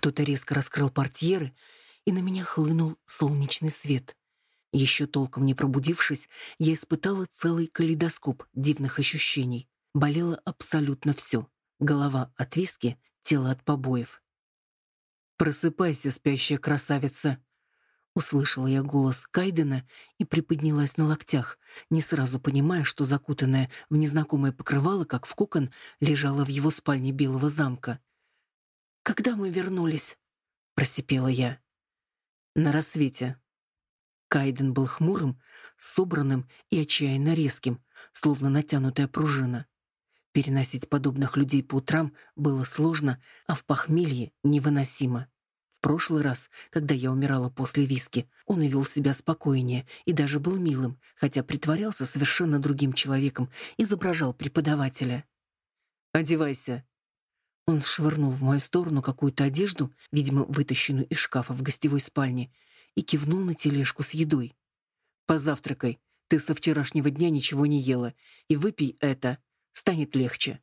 Кто-то резко раскрыл портьеры, и на меня хлынул солнечный свет. Еще толком не пробудившись, я испытала целый калейдоскоп дивных ощущений. Болело абсолютно все. Голова от виски, тело от побоев. «Просыпайся, спящая красавица!» Услышала я голос Кайдена и приподнялась на локтях, не сразу понимая, что закутанная в незнакомое покрывало, как в кокон, лежала в его спальне Белого замка. «Когда мы вернулись?» — просипела я. «На рассвете». Кайден был хмурым, собранным и отчаянно резким, словно натянутая пружина. Переносить подобных людей по утрам было сложно, а в похмелье невыносимо. В прошлый раз, когда я умирала после виски, он вел себя спокойнее и даже был милым, хотя притворялся совершенно другим человеком, изображал преподавателя. «Одевайся». Он швырнул в мою сторону какую-то одежду, видимо, вытащенную из шкафа в гостевой спальне, и кивнул на тележку с едой. «Позавтракай. Ты со вчерашнего дня ничего не ела. И выпей это. Станет легче».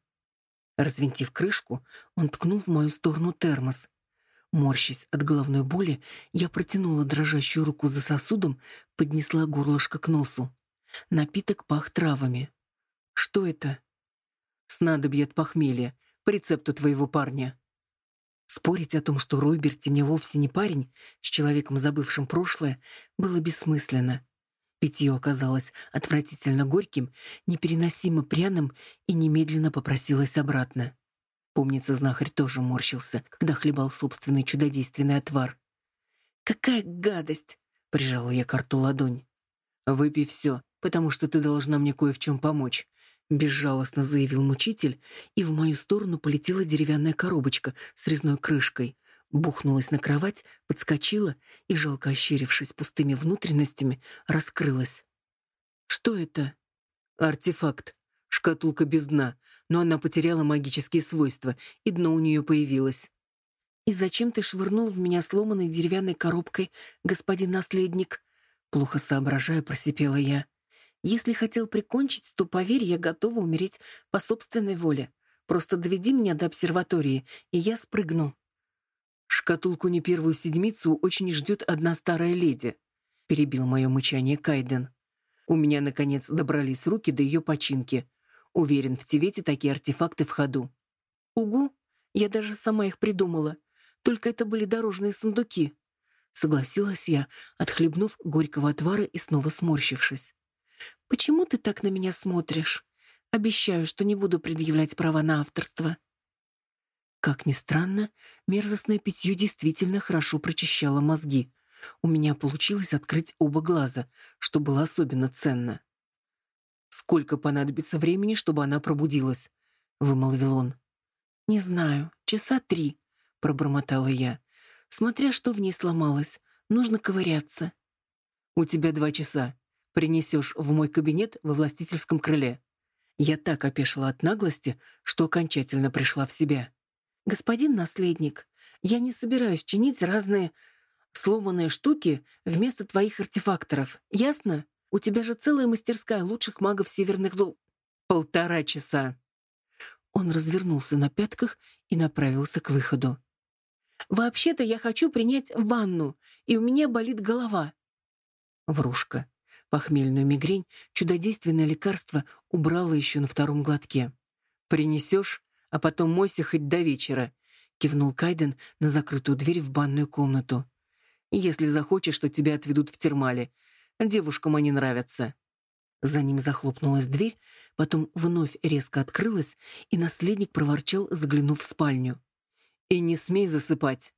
Развинтив крышку, он ткнул в мою сторону термос, Морщась от головной боли, я протянула дрожащую руку за сосудом, поднесла горлышко к носу. Напиток пах травами. Что это? Снадобье от похмелья, по рецепту твоего парня. Спорить о том, что Ройберти мне вовсе не парень, с человеком, забывшим прошлое, было бессмысленно. Питье оказалось отвратительно горьким, непереносимо пряным и немедленно попросилось обратно. Помнится, знахарь тоже морщился, когда хлебал собственный чудодейственный отвар. «Какая гадость!» — прижала я карту ладонь. «Выпей все, потому что ты должна мне кое в чем помочь», — безжалостно заявил мучитель, и в мою сторону полетела деревянная коробочка с резной крышкой. Бухнулась на кровать, подскочила и, жалко ощерившись пустыми внутренностями, раскрылась. «Что это?» «Артефакт. Шкатулка без дна но она потеряла магические свойства, и дно у нее появилось. «И зачем ты швырнул в меня сломанной деревянной коробкой, господин наследник?» Плохо соображая, просипела я. «Если хотел прикончить, то, поверь, я готова умереть по собственной воле. Просто доведи меня до обсерватории, и я спрыгну». «Шкатулку не первую седмицу очень ждет одна старая леди», — перебил мое мычание Кайден. «У меня, наконец, добрались руки до ее починки. Уверен, в Тивете такие артефакты в ходу. Угу, я даже сама их придумала. Только это были дорожные сундуки. Согласилась я, отхлебнув горького отвара и снова сморщившись. Почему ты так на меня смотришь? Обещаю, что не буду предъявлять права на авторство. Как ни странно, мерзостное питье действительно хорошо прочищало мозги. У меня получилось открыть оба глаза, что было особенно ценно. Сколько понадобится времени, чтобы она пробудилась? вымолвил он. Не знаю, часа три, пробормотала я. Смотря что в ней сломалось, нужно ковыряться. У тебя два часа. Принесешь в мой кабинет во властительском крыле. Я так опешила от наглости, что окончательно пришла в себя. Господин наследник, я не собираюсь чинить разные сломанные штуки вместо твоих артефакторов. Ясно? У тебя же целая мастерская лучших магов северных дол... Полтора часа. Он развернулся на пятках и направился к выходу. «Вообще-то я хочу принять ванну, и у меня болит голова». Врушка. Похмельную мигрень чудодейственное лекарство убрало еще на втором глотке. «Принесешь, а потом мойся хоть до вечера», — кивнул Кайден на закрытую дверь в банную комнату. «Если захочешь, то тебя отведут в термале. Девушкам они нравятся». За ним захлопнулась дверь, потом вновь резко открылась, и наследник проворчал, заглянув в спальню. «И не смей засыпать!»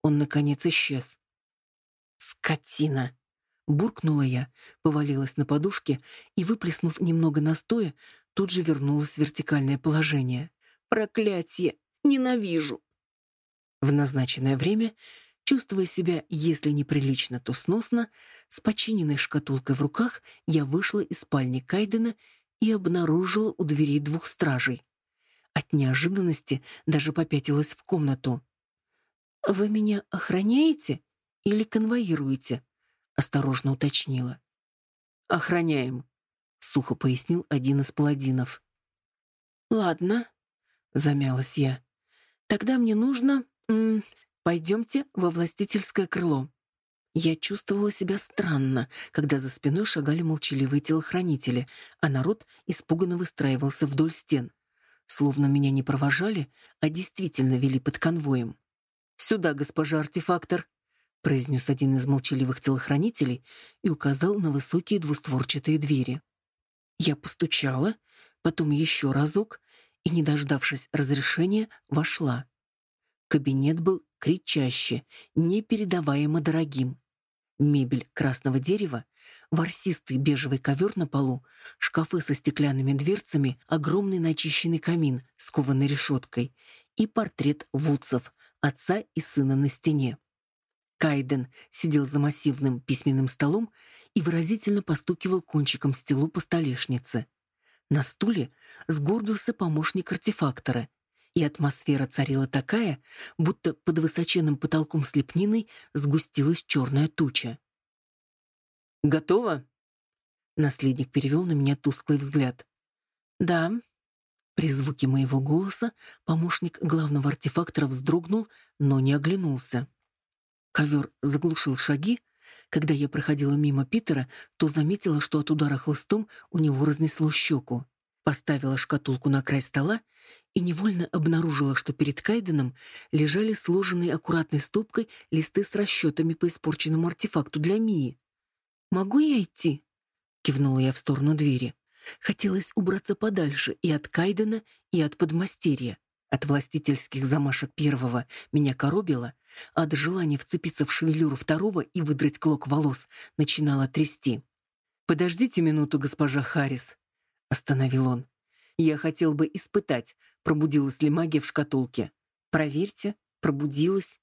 Он, наконец, исчез. «Скотина!» Буркнула я, повалилась на подушке и, выплеснув немного настоя, тут же вернулась в вертикальное положение. «Проклятие! Ненавижу!» В назначенное время Чувствуя себя, если неприлично, то сносно, с починенной шкатулкой в руках я вышла из спальни Кайдена и обнаружила у дверей двух стражей. От неожиданности даже попятилась в комнату. «Вы меня охраняете или конвоируете?» — осторожно уточнила. «Охраняем», — сухо пояснил один из паладинов. «Ладно», — замялась я. «Тогда мне нужно м Пойдемте во властительское крыло. Я чувствовала себя странно, когда за спиной шагали молчаливые телохранители, а народ испуганно выстраивался вдоль стен. Словно меня не провожали, а действительно вели под конвоем. «Сюда, госпожа артефактор!» — произнес один из молчаливых телохранителей и указал на высокие двустворчатые двери. Я постучала, потом еще разок и, не дождавшись разрешения, вошла. Кабинет был кричаще, непередаваемо дорогим. Мебель красного дерева, ворсистый бежевый ковер на полу, шкафы со стеклянными дверцами, огромный начищенный камин с кованой решеткой и портрет Вудсов, отца и сына на стене. Кайден сидел за массивным письменным столом и выразительно постукивал кончиком стелу по столешнице. На стуле сгорбился помощник артефактора, и атмосфера царила такая, будто под высоченным потолком с лепниной сгустилась черная туча. «Готово?» Наследник перевел на меня тусклый взгляд. «Да». При звуке моего голоса помощник главного артефактора вздрогнул, но не оглянулся. Ковер заглушил шаги. Когда я проходила мимо Питера, то заметила, что от удара хлыстом у него разнесло щеку. Поставила шкатулку на край стола и невольно обнаружила, что перед Кайденом лежали сложенные аккуратной стопкой листы с расчетами по испорченному артефакту для Мии. «Могу я идти?» — кивнула я в сторону двери. Хотелось убраться подальше и от Кайдена, и от подмастерья. От властительских замашек первого меня коробило, а от желания вцепиться в шевелюру второго и выдрать клок волос начинало трясти. «Подождите минуту, госпожа Харрис», — остановил он. «Я хотел бы испытать, пробудилась ли магия в шкатулке. Проверьте, пробудилась».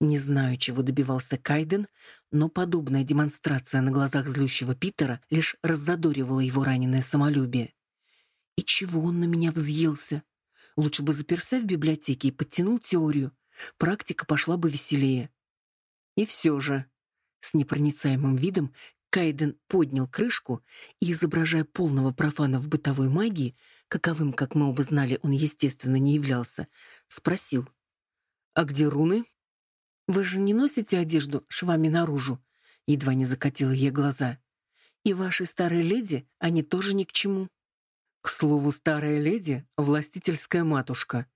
Не знаю, чего добивался Кайден, но подобная демонстрация на глазах злющего Питера лишь раззадоривала его раненое самолюбие. И чего он на меня взъелся? Лучше бы заперся в библиотеке и подтянул теорию, практика пошла бы веселее. И все же, с непроницаемым видом, Кайден поднял крышку и, изображая полного профана в бытовой магии, каковым, как мы оба знали, он, естественно, не являлся, спросил. «А где руны?» «Вы же не носите одежду швами наружу?» Едва не закатила ей глаза. «И вашей старой леди они тоже ни к чему». «К слову, старая леди — властительская матушка»,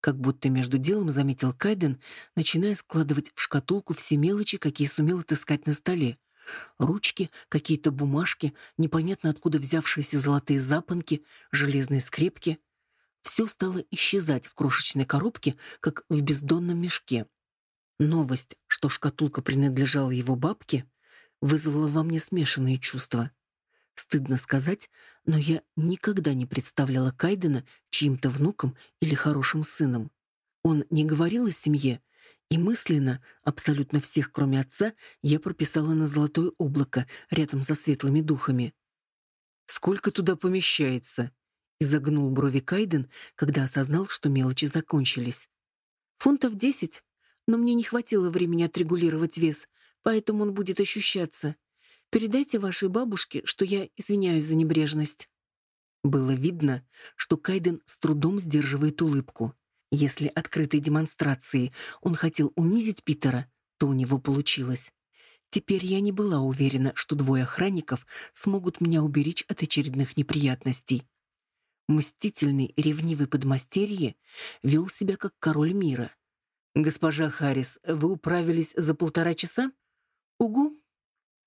как будто между делом заметил Кайден, начиная складывать в шкатулку все мелочи, какие сумел отыскать на столе. Ручки, какие-то бумажки, непонятно откуда взявшиеся золотые запонки, железные скрепки. Все стало исчезать в крошечной коробке, как в бездонном мешке. Новость, что шкатулка принадлежала его бабке, вызвала во мне смешанные чувства. Стыдно сказать, но я никогда не представляла Кайдена чьим-то внуком или хорошим сыном. Он не говорил о семье, и мысленно, абсолютно всех, кроме отца, я прописала на золотое облако рядом со светлыми духами. «Сколько туда помещается?» — изогнул брови Кайден, когда осознал, что мелочи закончились. «Фунтов десять, но мне не хватило времени отрегулировать вес, поэтому он будет ощущаться. Передайте вашей бабушке, что я извиняюсь за небрежность». Было видно, что Кайден с трудом сдерживает улыбку. Если открытой демонстрацией он хотел унизить Питера, то у него получилось. Теперь я не была уверена, что двое охранников смогут меня уберечь от очередных неприятностей. Мстительный, ревнивый подмастерье вел себя как король мира. «Госпожа Харрис, вы управились за полтора часа?» «Угу»,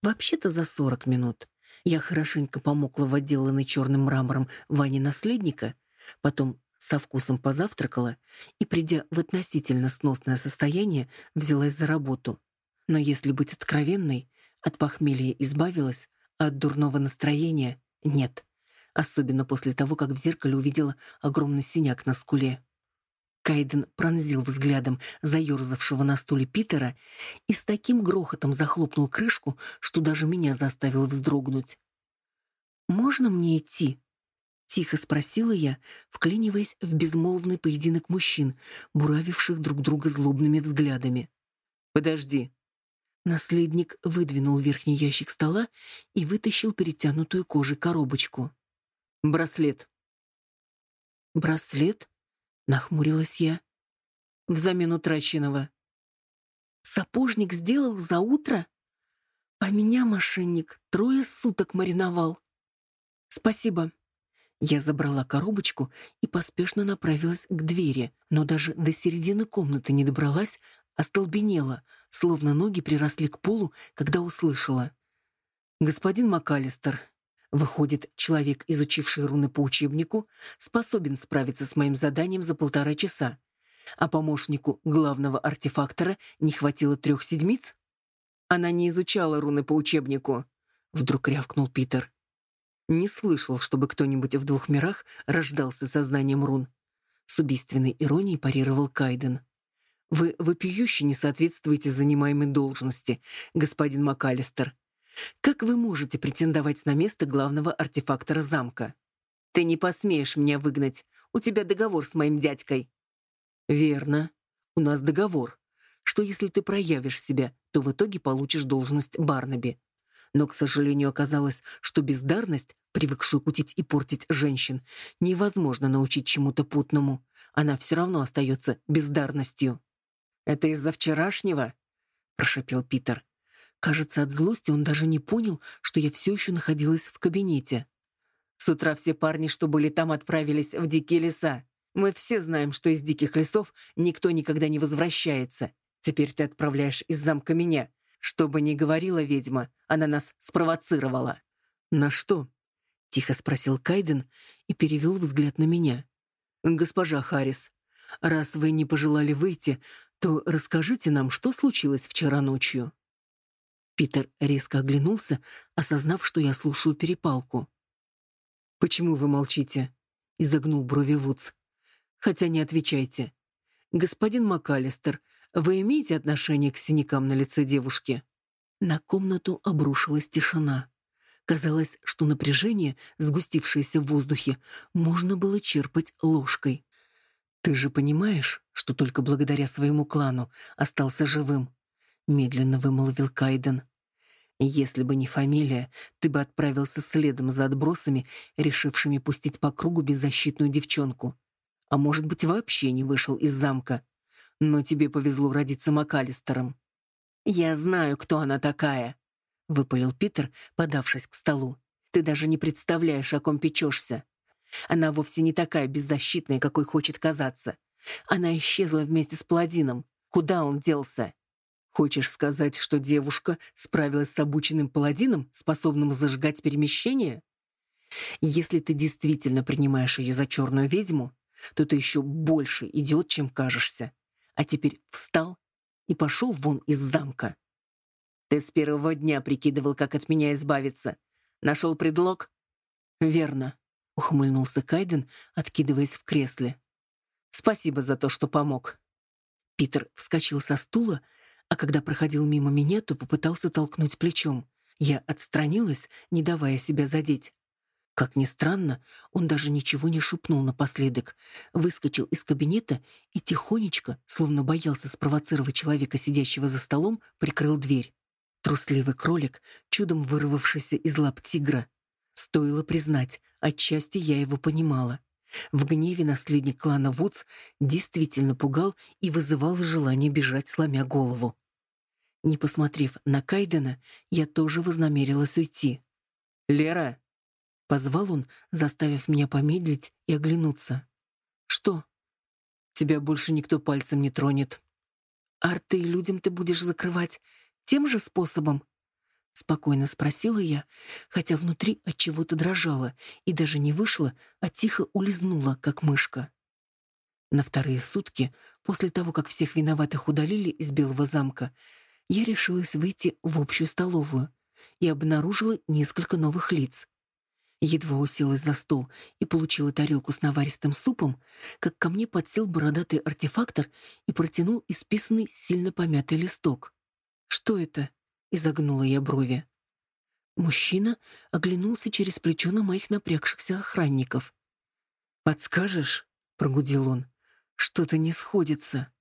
Вообще-то за сорок минут. Я хорошенько помокла в отделанной черным мрамором ванне наследника, потом со вкусом позавтракала и, придя в относительно сносное состояние, взялась за работу. Но если быть откровенной, от похмелья избавилась, а от дурного настроения — нет. Особенно после того, как в зеркале увидела огромный синяк на скуле. Кайден пронзил взглядом заерзавшего на стуле Питера и с таким грохотом захлопнул крышку, что даже меня заставил вздрогнуть. «Можно мне идти?» — тихо спросила я, вклиниваясь в безмолвный поединок мужчин, буравивших друг друга злобными взглядами. «Подожди». Наследник выдвинул верхний ящик стола и вытащил перетянутую кожей коробочку. «Браслет». «Браслет?» Нахмурилась я. Взамен утраченного. Сапожник сделал за утро? А меня мошенник трое суток мариновал. Спасибо. Я забрала коробочку и поспешно направилась к двери, но даже до середины комнаты не добралась, остолбенела, словно ноги приросли к полу, когда услышала. «Господин МакАлистер, выходит, человек, изучивший руны по учебнику, способен справиться с моим заданием за полтора часа, а помощнику главного артефактора не хватило трех седмиц?» «Она не изучала руны по учебнику», — вдруг рявкнул Питер. Не слышал, чтобы кто-нибудь в двух мирах рождался сознанием рун. С убийственной иронией парировал Кайден. Вы вопиюще не соответствуете занимаемой должности, господин МакАлистер. Как вы можете претендовать на место главного артефактора замка? Ты не посмеешь меня выгнать. У тебя договор с моим дядькой. Верно. У нас договор, что если ты проявишь себя, то в итоге получишь должность Барнаби. Но, к сожалению, оказалось, что бездарность, привыкшую кутить и портить женщин, невозможно научить чему-то путному. Она все равно остается бездарностью. «Это из-за вчерашнего?» — прошепел Питер. Кажется, от злости он даже не понял, что я все еще находилась в кабинете. С утра все парни, что были там, отправились в дикие леса. Мы все знаем, что из диких лесов никто никогда не возвращается. Теперь ты отправляешь из замка меня. Что бы ни говорила ведьма, она нас спровоцировала. На что? Тихо спросил Кайден и перевел взгляд на меня. Госпожа Харрис, раз вы не пожелали выйти, то расскажите нам, что случилось вчера ночью. Питер резко оглянулся, осознав, что я слушаю перепалку. «Почему вы молчите?» — изогнул брови Вудс. «Хотя не отвечайте. Господин МакАлистер, вы имеете отношение к синякам на лице девушки?» На комнату обрушилась тишина. Казалось, что напряжение, сгустившееся в воздухе, можно было черпать ложкой. «Ты же понимаешь, что только благодаря своему клану остался живым?» — медленно вымолвил Кайден. «Если бы не фамилия, ты бы отправился следом за отбросами, решившими пустить по кругу беззащитную девчонку. А может быть, вообще не вышел из замка но тебе повезло родиться МакАлистером». «Я знаю, кто она такая», — выпалил Питер, подавшись к столу. «Ты даже не представляешь, о ком печешься. Она вовсе не такая беззащитная, какой хочет казаться. Она исчезла вместе с Паладином. Куда он делся?» «Хочешь сказать, что девушка справилась с обученным паладином, способным зажигать перемещение?» «Если ты действительно принимаешь ее за черную ведьму, то ты еще больше идиот, чем кажешься а теперь встал и пошел вон из замка. Ты с первого дня прикидывал, как от меня избавиться. Нашел предлог? Верно, ухмыльнулся Кайден, откидываясь в кресле. Спасибо за то, что помог. Питер вскочил со стула, а когда проходил мимо меня, то попытался толкнуть плечом. Я отстранилась, не давая себя задеть. Как ни странно, он даже ничего не шепнул напоследок, выскочил из кабинета и тихонечко, словно боялся спровоцировать человека, сидящего за столом, прикрыл дверь. Трусливый кролик, чудом вырвавшийся из лап тигра. Стоило признать, отчасти я его понимала. В гневе наследник клана Вудс действительно пугал и вызывал желание бежать, сломя голову. Не посмотрев на Кайдена, я тоже вознамерилась уйти. «Лера!» Позвал он, заставив меня помедлить и оглянуться. «Что?» «Тебя больше никто пальцем не тронет». «А рты людям ты будешь закрывать тем же способом?» Спокойно спросила я, хотя внутри от чего-то дрожала и даже не вышла, а тихо улизнула, как мышка. На вторые сутки, после того, как всех виноватых удалили из Белого замка, я решилась выйти в общую столовую и обнаружила несколько новых лиц. Едва уселась за стол и получила тарелку с наваристым супом, как ко мне подсел бородатый артефактор и протянул исписанный сильно помятый листок. «Что это?» — изогнула я брови. Мужчина оглянулся через плечо на моих напрягшихся охранников. «Подскажешь?» — прогудел он. «Что-то не сходится».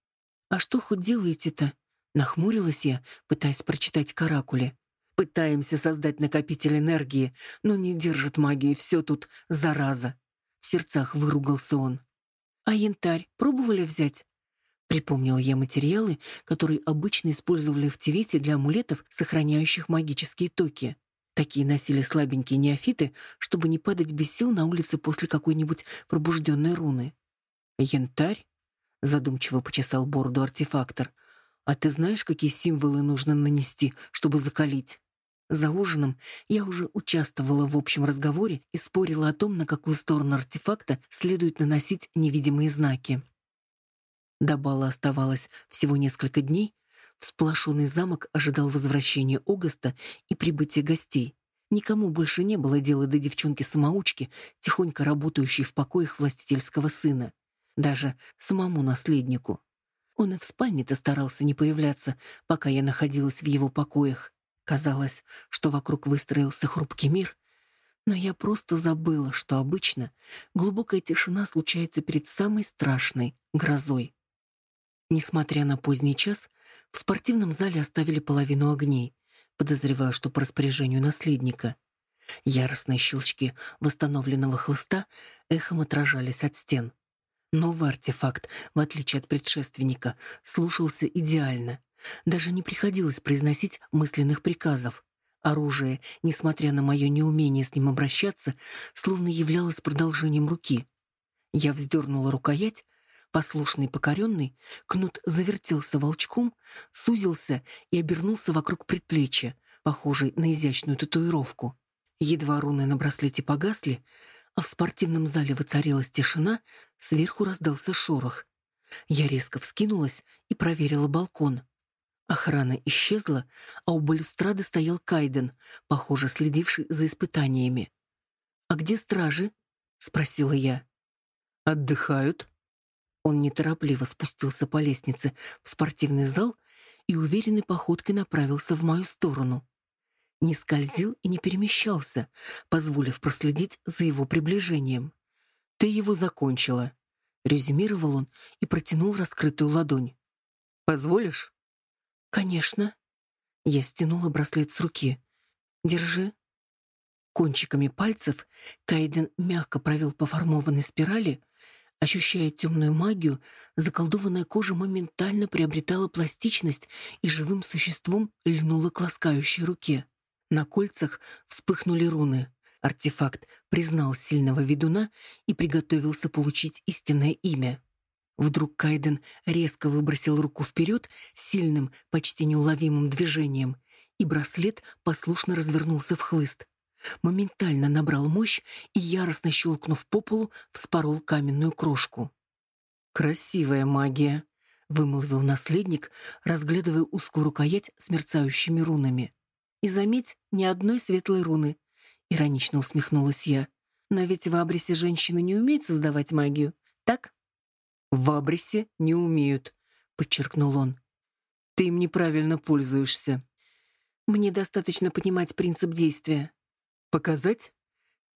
«А что хоть делаете-то?» — нахмурилась я, пытаясь прочитать каракули. Пытаемся создать накопитель энергии, но не держит магии, все тут зараза. В сердцах выругался он. А янтарь пробовали взять? Припомнил я материалы, которые обычно использовали в Тивете для амулетов, сохраняющих магические токи. Такие носили слабенькие неофиты, чтобы не падать без сил на улице после какой-нибудь пробужденной руны. «Янтарь?» — задумчиво почесал бороду артефактор. «А ты знаешь, какие символы нужно нанести, чтобы закалить?» За ужином я уже участвовала в общем разговоре и спорила о том, на какую сторону артефакта следует наносить невидимые знаки. До бала оставалось всего несколько дней, Всполошенный замок ожидал возвращения Огоста и прибытия гостей. Никому больше не было дела до девчонки-самоучки, тихонько работающей в покоях властительского сына. Даже самому наследнику. Он и в спальне-то старался не появляться, пока я находилась в его покоях. Казалось, что вокруг выстроился хрупкий мир, но я просто забыла, что обычно глубокая тишина случается перед самой страшной грозой. Несмотря на поздний час, в спортивном зале оставили половину огней, подозреваю, что по распоряжению наследника. Яростные щелчки восстановленного хлыста эхом отражались от стен. Новый артефакт, в отличие от предшественника, слушался идеально. Даже не приходилось произносить мысленных приказов. Оружие, несмотря на мое неумение с ним обращаться, словно являлось продолжением руки. Я вздернула рукоять, Послушный покоренный, кнут завертелся волчком, сузился и обернулся вокруг предплечья, похожий на изящную татуировку. Едва руны на браслете погасли, а в спортивном зале воцарилась тишина, сверху раздался шорох. Я резко вскинулась и проверила балкон. Охрана исчезла, а у балюстрады стоял Кайден, похоже, следивший за испытаниями. «А где стражи?» — спросила я. «Отдыхают», он неторопливо спустился по лестнице в спортивный зал и уверенной походкой направился в мою сторону. Не скользил и не перемещался, позволив проследить за его приближением. «Ты его закончила», — резюмировал он и протянул раскрытую ладонь. «Позволишь?» «Конечно». Я стянула браслет с руки. «Держи». Кончиками пальцев Кайден мягко провел по формованной спирали, Ощущая темную магию, заколдованная кожа моментально приобретала пластичность и живым существом льнула к ласкающей руке. На кольцах вспыхнули руны. Артефакт признал сильного ведуна и приготовился получить истинное имя. Вдруг Кайден резко выбросил руку вперед сильным, почти неуловимым движением, и браслет послушно развернулся в хлыст моментально набрал мощь и, яростно щелкнув по полу, вспорол каменную крошку. «Красивая магия», — вымолвил наследник, разглядывая узкую рукоять с мерцающими рунами. «И заметь, ни одной светлой руны», — иронично усмехнулась я. «Но ведь в Абрисе женщины не умеют создавать магию, так?» «В Абрисе не умеют», — подчеркнул он. «Ты им неправильно пользуешься». «Мне достаточно понимать принцип действия», «Показать?»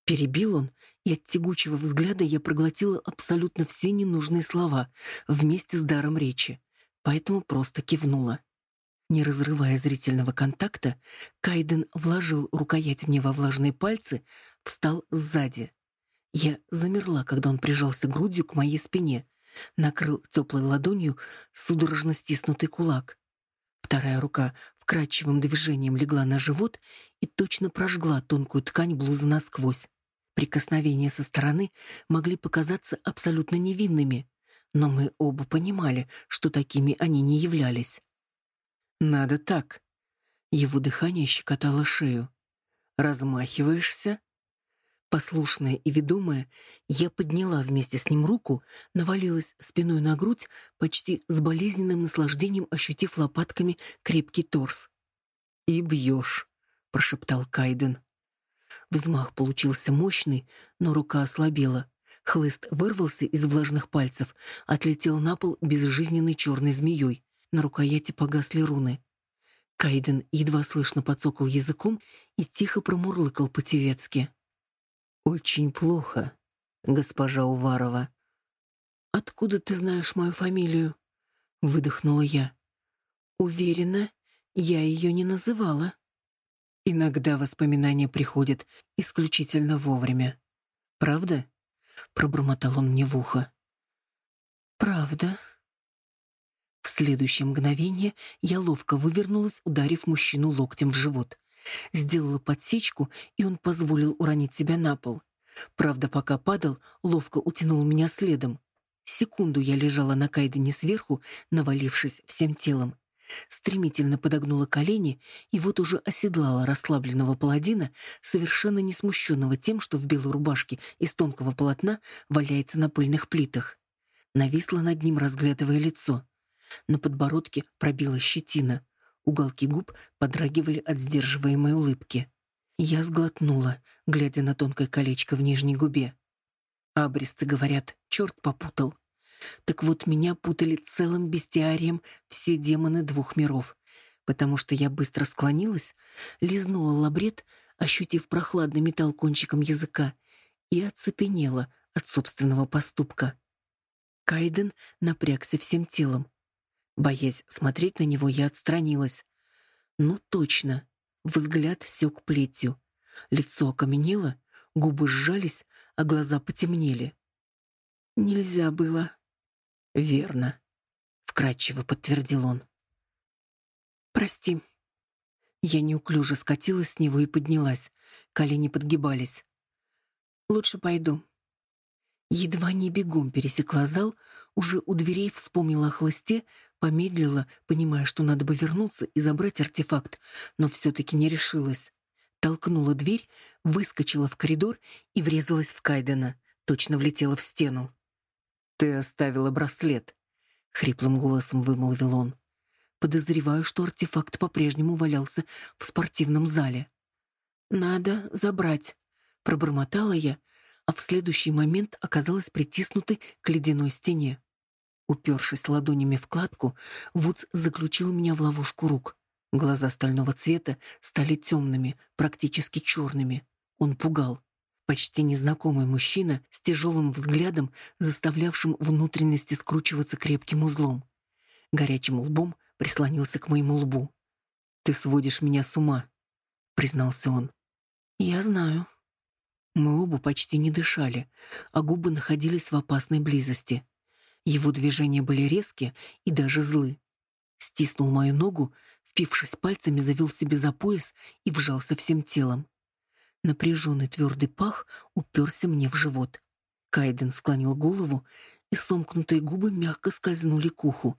Перебил он, и от тягучего взгляда я проглотила абсолютно все ненужные слова вместе с даром речи, поэтому просто кивнула. Не разрывая зрительного контакта, Кайден вложил рукоять мне во влажные пальцы, встал сзади. Я замерла, когда он прижался грудью к моей спине, накрыл теплой ладонью судорожно стиснутый кулак. Вторая рука вкрадчивым движением легла на живот и точно прожгла тонкую ткань блузы насквозь. Прикосновения со стороны могли показаться абсолютно невинными, но мы оба понимали, что такими они не являлись. «Надо так». Его дыхание щекотало шею. «Размахиваешься?» Послушная и ведомая, я подняла вместе с ним руку, навалилась спиной на грудь, почти с болезненным наслаждением ощутив лопатками крепкий торс. «И бьешь», — прошептал Кайден. Взмах получился мощный, но рука ослабела. Хлыст вырвался из влажных пальцев, отлетел на пол безжизненной черной змеей. На рукояти погасли руны. Кайден едва слышно подсокал языком и тихо промурлыкал по-тевецки. Очень плохо, госпожа Уварова. Откуда ты знаешь мою фамилию? выдохнула я. Уверена, я ее не называла. Иногда воспоминания приходят исключительно вовремя. Правда? пробормотал он мне в ухо. Правда. Следующее мгновение я ловко вывернулась, ударив мужчину локтем в живот. Сделала подсечку, и он позволил уронить себя на пол. Правда, пока падал, ловко утянул меня следом. Секунду я лежала на Кайдене сверху, навалившись всем телом. Стремительно подогнула колени и вот уже оседлала расслабленного паладина, совершенно не смущенного тем, что в белой рубашке из тонкого полотна валяется на пыльных плитах. Нависла над ним, разглядывая лицо. На подбородке пробила щетина. Уголки губ подрагивали от сдерживаемой улыбки. Я сглотнула, глядя на тонкое колечко в нижней губе. Абристы говорят, черт попутал. Так вот, меня путали целым бестиарием все демоны двух миров, потому что я быстро склонилась, лизнула лабрет, ощутив прохладный металл кончиком языка, и оцепенела от собственного поступка. Кайден напрягся всем телом. Боясь смотреть на него, я отстранилась. Ну точно, взгляд сёк плетью. Лицо окаменело, губы сжались, а глаза потемнели. Нельзя было. Верно, вкратчиво подтвердил он. Прости. Я неуклюже скатилась с него и поднялась. Колени подгибались. Лучше пойду. Едва не бегом пересекла зал, уже у дверей вспомнила о хлысте, помедлила, понимая, что надо бы вернуться и забрать артефакт, но все таки не решилась. Толкнула дверь, выскочила в коридор и врезалась в Кайдена, точно влетела в стену. «Ты оставила браслет», — хриплым голосом вымолвил он. «Подозреваю, что артефакт по-прежнему валялся в спортивном зале». «Надо забрать», — пробормотала я, а в следующий момент оказалась притиснутой к ледяной стене. Упершись ладонями в кладку, Вудс заключил меня в ловушку рук. Глаза стального цвета стали темными, практически черными. Он пугал. Почти незнакомый мужчина с тяжелым взглядом, заставлявшим внутренности скручиваться крепким узлом. Горячим лбом прислонился к моему лбу. «Ты сводишь меня с ума», — признался он. «Я знаю». Мы оба почти не дышали, а губы находились в опасной близости. Его движения были резкие и даже злы. Стиснул мою ногу, впившись пальцами, завел себе за пояс и вжался всем телом. Напряженный твердый пах уперся мне в живот. Кайден склонил голову, и сомкнутые губы мягко скользнули к уху.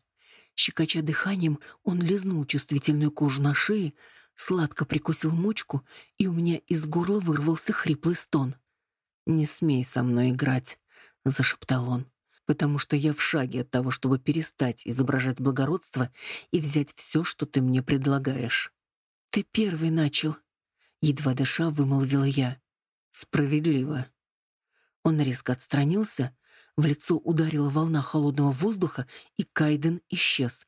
Щекоча дыханием, он лизнул чувствительную кожу на шее, сладко прикусил мочку, и у меня из горла вырвался хриплый стон. «Не смей со мной играть», — зашептал он, «потому что я в шаге от того, чтобы перестать изображать благородство и взять все, что ты мне предлагаешь». «Ты первый начал», едва дыша вымолвила я. Справедливо. Он резко отстранился, в лицо ударила волна холодного воздуха, и Кайден исчез.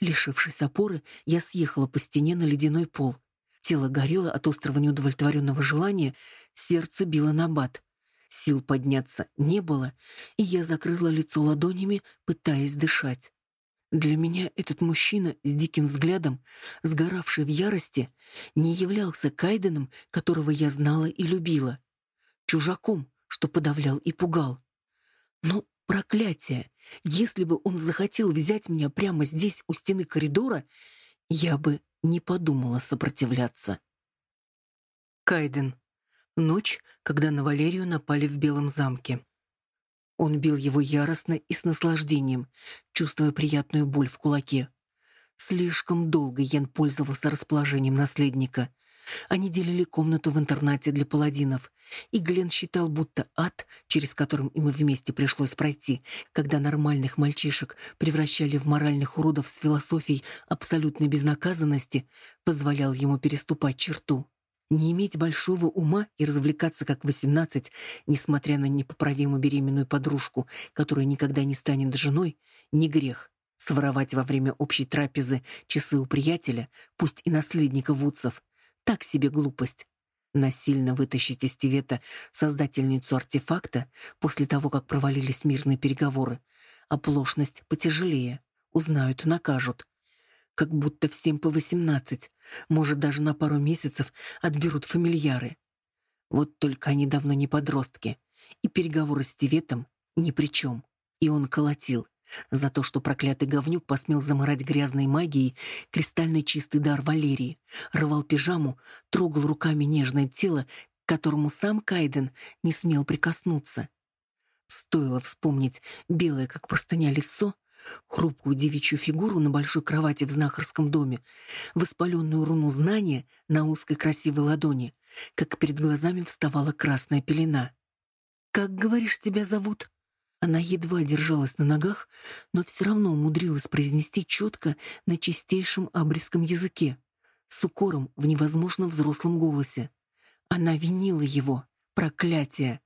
Лишившись опоры, я съехала по стене на ледяной пол. Тело горело от острого неудовлетворенного желания, сердце било на бат. Сил подняться не было, и я закрыла лицо ладонями, пытаясь дышать. Для меня этот мужчина с диким взглядом, сгоравший в ярости, не являлся Кайденом, которого я знала и любила, чужаком, что подавлял и пугал. Но проклятие, если бы он захотел взять меня прямо здесь у стены коридора, я бы не подумала сопротивляться. Кайден. Ночь, когда на Валерию напали в Белом замке. Он бил его яростно и с наслаждением, чувствуя приятную боль в кулаке. Слишком долго Йен пользовался расположением наследника. Они делили комнату в интернате для паладинов, и Глен считал, будто ад, через которым им вместе пришлось пройти, когда нормальных мальчишек превращали в моральных уродов с философией абсолютной безнаказанности, позволял ему переступать черту. Не иметь большого ума и развлекаться как восемнадцать, несмотря на непоправимо беременную подружку, которая никогда не станет женой, не грех. Своровать во время общей трапезы часы у приятеля, пусть и наследника Вудсов, так себе глупость. Насильно вытащить из Тивета создательницу артефакта после того, как провалились мирные переговоры. Оплошность потяжелее. Узнают, накажут как будто всем по восемнадцать, может, даже на пару месяцев отберут фамильяры. Вот только они давно не подростки, и переговоры с Тиветом ни при чем. И он колотил, За то, что проклятый говнюк посмел заморать грязной магией кристально чистый дар Валерии, рвал пижаму, трогал руками нежное тело, к которому сам Кайден не смел прикоснуться. Стоило вспомнить белое, как простыня, лицо, хрупкую девичью фигуру на большой кровати в знахарском доме, воспаленную руну знания на узкой красивой ладони, как перед глазами вставала красная пелена. «Как, говоришь, тебя зовут?» Она едва держалась на ногах, но все равно умудрилась произнести четко на чистейшем абрисском языке, с укором в невозможно взрослом голосе. Она винила его. Проклятие!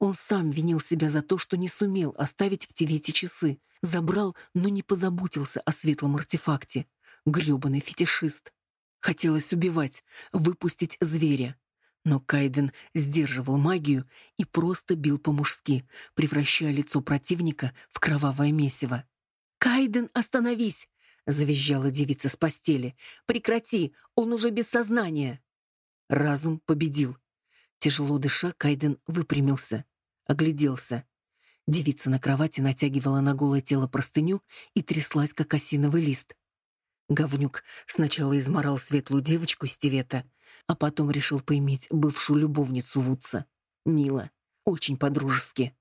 Он сам винил себя за то, что не сумел оставить в Тивете часы. Забрал, но не позаботился о светлом артефакте. Грёбаный фетишист. Хотелось убивать, выпустить зверя. Но Кайден сдерживал магию и просто бил по-мужски, превращая лицо противника в кровавое месиво. «Кайден, остановись!» — завизжала девица с постели. «Прекрати! Он уже без сознания!» Разум победил. Тяжело дыша, Кайден выпрямился, огляделся. Девица на кровати натягивала на голое тело простыню и тряслась, как осиновый лист. Говнюк сначала изморал светлую девочку Стивета, а потом решил поиметь бывшую любовницу Вудса. Нила. Очень по-дружески.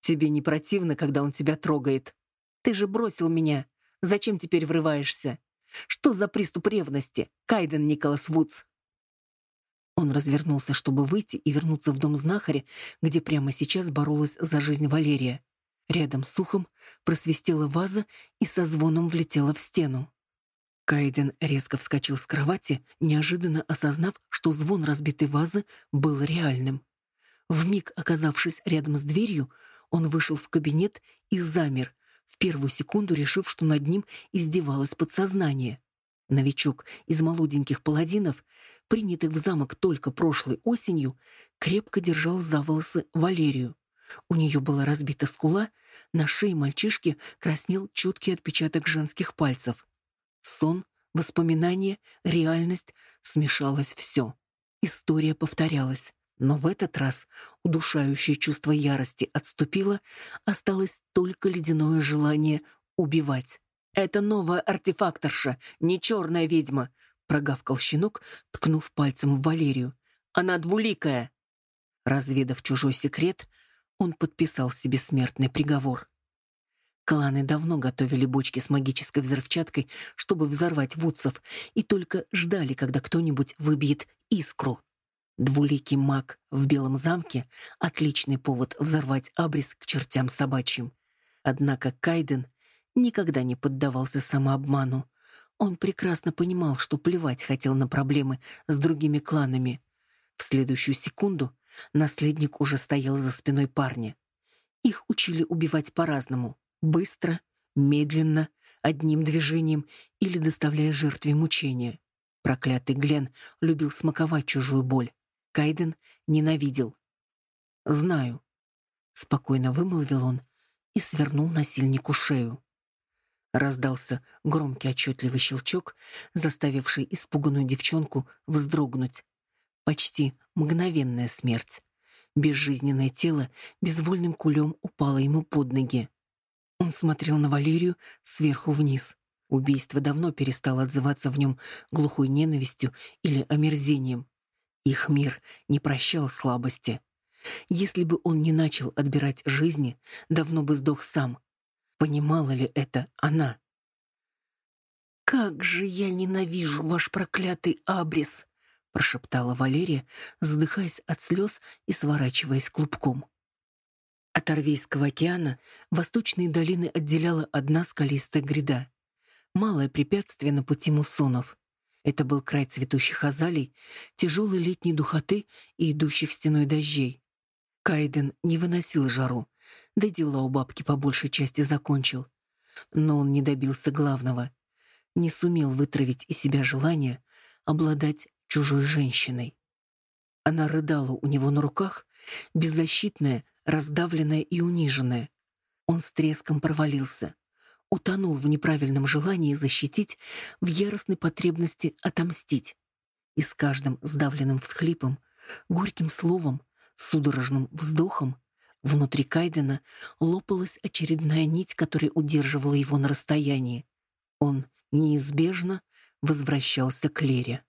«Тебе не противно, когда он тебя трогает? Ты же бросил меня. Зачем теперь врываешься? Что за приступ ревности, Кайден Николас Вудс?» Он развернулся, чтобы выйти и вернуться в дом знахаря, где прямо сейчас боролась за жизнь Валерия. Рядом с ухом просвистела ваза и со звоном влетела в стену. Кайден резко вскочил с кровати, неожиданно осознав, что звон разбитой вазы был реальным. Вмиг оказавшись рядом с дверью, он вышел в кабинет и замер, в первую секунду решив, что над ним издевалось подсознание. Новичок из молоденьких паладинов принятых в замок только прошлой осенью, крепко держал за волосы Валерию. У нее была разбита скула, на шее мальчишки краснел четкий отпечаток женских пальцев. Сон, воспоминания, реальность — смешалось все. История повторялась. Но в этот раз удушающее чувство ярости отступило, осталось только ледяное желание убивать. «Это новая артефакторша, не черная ведьма прогавкал щенок, ткнув пальцем в Валерию. Она двуликая. Разведав чужой секрет, он подписал себе смертный приговор. Кланы давно готовили бочки с магической взрывчаткой, чтобы взорвать вудцев, и только ждали, когда кто-нибудь выбьет искру. Двуликий маг в Белом замке — отличный повод взорвать абрис к чертям собачьим. Однако Кайден никогда не поддавался самообману. Он прекрасно понимал, что плевать хотел на проблемы с другими кланами. В следующую секунду наследник уже стоял за спиной парня. Их учили убивать по-разному: быстро, медленно, одним движением или доставляя жертве мучения. Проклятый Глен любил смаковать чужую боль. Кайден ненавидел. «Знаю», — спокойно вымолвил он и свернул насильнику шею. Раздался громкий отчетливый щелчок, заставивший испуганную девчонку вздрогнуть. Почти мгновенная смерть. Безжизненное тело безвольным кулем упало ему под ноги. Он смотрел на Валерию сверху вниз. Убийство давно перестало отзываться в нем глухой ненавистью или омерзением. Их мир не прощал слабости. Если бы он не начал отбирать жизни, давно бы сдох сам. Понимала ли это она? «Как же я ненавижу ваш проклятый абрис!» — прошептала Валерия, задыхаясь от слез и сворачиваясь клубком. От Арвейского океана восточные долины отделяла одна скалистая гряда. Малое препятствие на пути муссонов. Это был край цветущих азалий, тяжелой летней духоты и идущих стеной дождей. Кайден не выносил жару, да дела у бабки по большей части закончил. Но он не добился главного. Не сумел вытравить из себя желание обладать чужой женщиной. Она рыдала у него на руках, беззащитная, раздавленная и униженная. Он с треском провалился, утонул в неправильном желании защитить, в яростной потребности отомстить. И с каждым сдавленным всхлипом, горьким словом, судорожным вздохом Внутри Кайдена лопалась очередная нить, которая удерживала его на расстоянии. Он неизбежно возвращался к Лере.